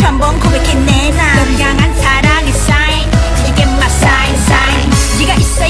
다시 한 번 고백해 내놔 너를 향한 사랑의 사인. You get my sign sign. 네가 있어야